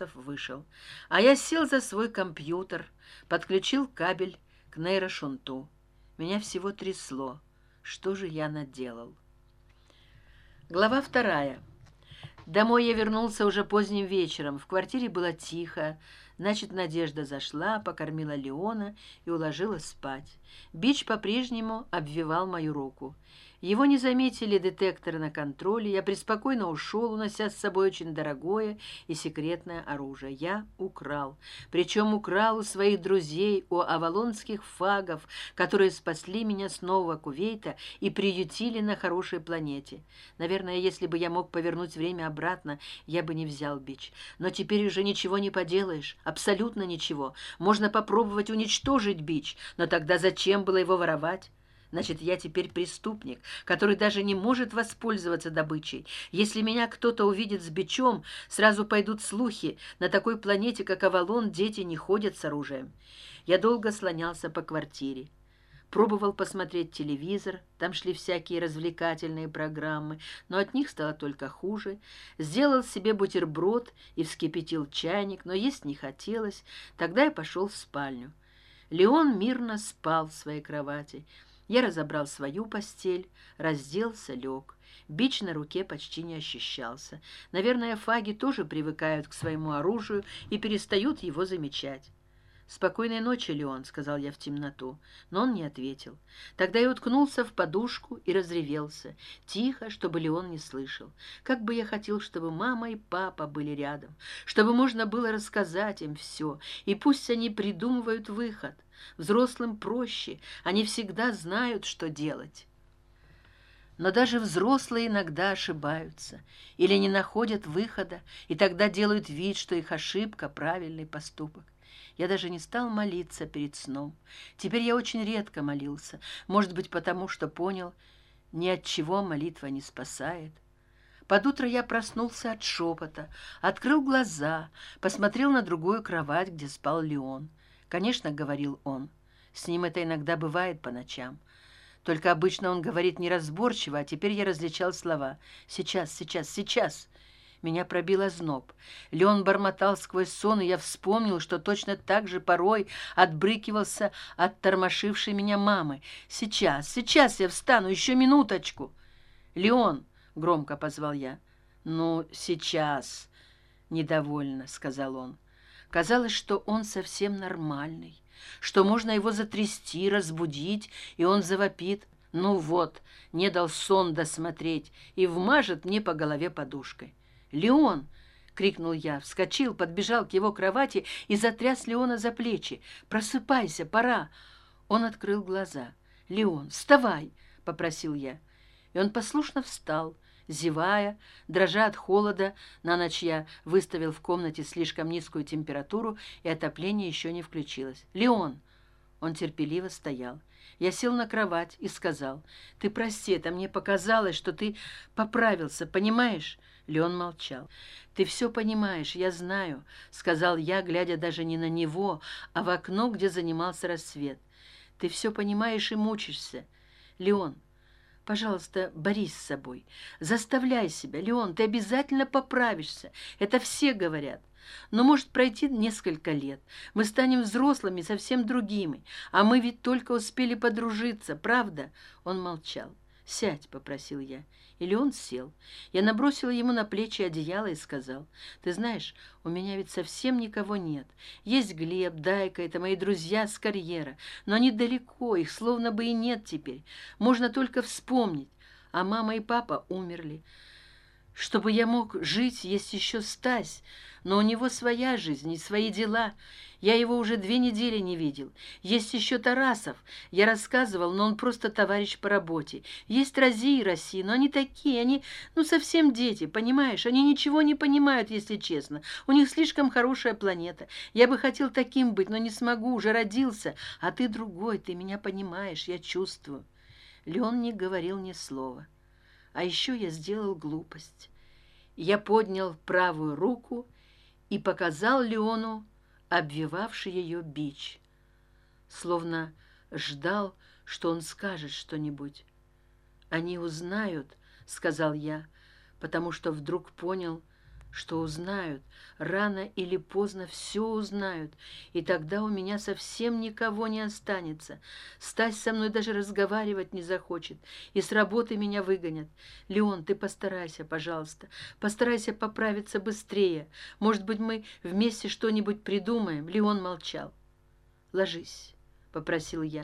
матросов вышел а я сел за свой компьютер подключил кабель к нейрошунту. Меня всего трясло. Что же я наделал? Глава вторая. Домой я вернулся уже поздним вечером. В квартире было тихо значит надежда зашла покормила леона и уложила спать. Бич по прежнему обвивал мою руку. Его не заметили детекторы на контроле. Я преспокойно ушел унося с собой очень дорогое и секретное оружие. Я украл. Причем украл у своих друзей у авалонских фагов которые спасли меня с нового кувейта и приютили на хорошей планете. Наверное если бы я мог повернуть время обратно я бы не взял бич. Но теперь уже ничего не поделаешь абсолютно ничего. Можно попробовать уничтожить бич но тогда зачем было его воровать? Значит я теперь преступник который даже не может воспользоваться добычей. Если меня кто то увидит с бичом сразу пойдут слухи. На такой планете как авалон дети не ходят с оружием. Я долго слонялся по квартире пробовал посмотреть телевизор там шли всякие развлекательные программы но от них стало только хуже. Сделал себе бутерброд и вскипятил чайник но есть не хотелось. Тогда я пошел в спальню. Леон мирно спал в своей кровати. Я разобрал свою постель разделся лег. Бич на руке почти не ощущался. Наверное фаги тоже привыкают к своему оружию и перестают его замечать спокойной ночи леон сказал я в темноту. Но он не ответил. Тогда я уткнулся в подушку и разревелся тихо чтобы леон не слышал. Как бы я хотел чтобы мама и папа были рядом чтобы можно было рассказать им все и пусть они придумывают выход. Взрослым проще они всегда знают что делать. Но даже взрослые иногда ошибаются или не находят выхода и тогда делают вид что их ошибка правильный поступок я даже не стал молиться перед сном. Теперь я очень редко молился. Может быть потому что понял ни от чего молитва не спасает. Под утро я проснулся от шепота открыл глаза посмотрел на другую кровать где спал леон. Конечно говорил он с ним это иногда бывает по ночам. Только обычно он говорит неразборчиво а теперь я различал слова. Сейчас сейчас сейчас меня пробило зноб леон бормотал сквозь сон и я вспомнил что точно так же порой отбрыкивался от тормошившей меня мамы. Сейчас сейчас я встану еще минуточку! Леон громко позвал я. Ну сейчас недовольно сказал он. Казалось что он совсем нормальный что можно его затрясти разбудить и он завопит. Ну вот не дал сон досмотреть и вмажет мне по голове подушкой леон крикнул я вскочил подбежал к его кровати и затряс леона за плечи. Просыпайся пора! Он открыл глаза. Леон вставай попросил я. И он послушно встал зевая дрожа от холода. На ночь я выставил в комнате слишком низкую температуру и отопление еще не включилось. Леон он терпеливо стоял. Я сел на кровать и сказал ты прости это мне показалось что ты поправился понимаешь леон молчал. Ты все понимаешь я знаю сказал я глядя даже не на него а в окно где занимался рассвет. Ты все понимаешь и мучишься. Леон пожалуйста борись с собой. Заставляй себя леон ты обязательно поправишься. Это все говорят. Но может пройти несколько лет. Мы станем взрослыми совсем другими. А мы ведь только успели подружиться правда? Он молчал сядь попросил я. Или он сел. Я набросила ему на плечи одеяло и сказал ты знаешь у меня ведь совсем никого нет. Есть глеб дайка это мои друзья с карьера но они далеко их словно бы и нет теперь. Можно только вспомнить. А мама и папа умерли чтобы я мог жить есть еще стась. Но у него своя жизнь и свои дела. Я его уже две недели не видел. Есть еще тарасов. Я рассказывал но он просто товарищ по работе. Есть рази и роси но они такие они ну совсем дети понимаешь? Они ничего не понимают если честно. У них слишком хорошая планета. Я бы хотел таким быть но не смогу уже родился. А ты другой ты меня понимаешь я чувствую. Леон не говорил ни слова а еще я сделал глупость. Я поднял правую руку и показал леону обвивавший ее бич. Словно ждал что он скажет что нибудь они узнают сказал я потому что вдруг понял что узнают рано или поздно все узнают и тогда у меня совсем никого не останется. Стась со мной даже разговаривать не захочет и с работы меня выгонят. Леон ты постарайся пожалуйста постарайся поправиться быстрее. Может быть мы вместе что нибудь придумаем? Леон молчал. Ложись попросил я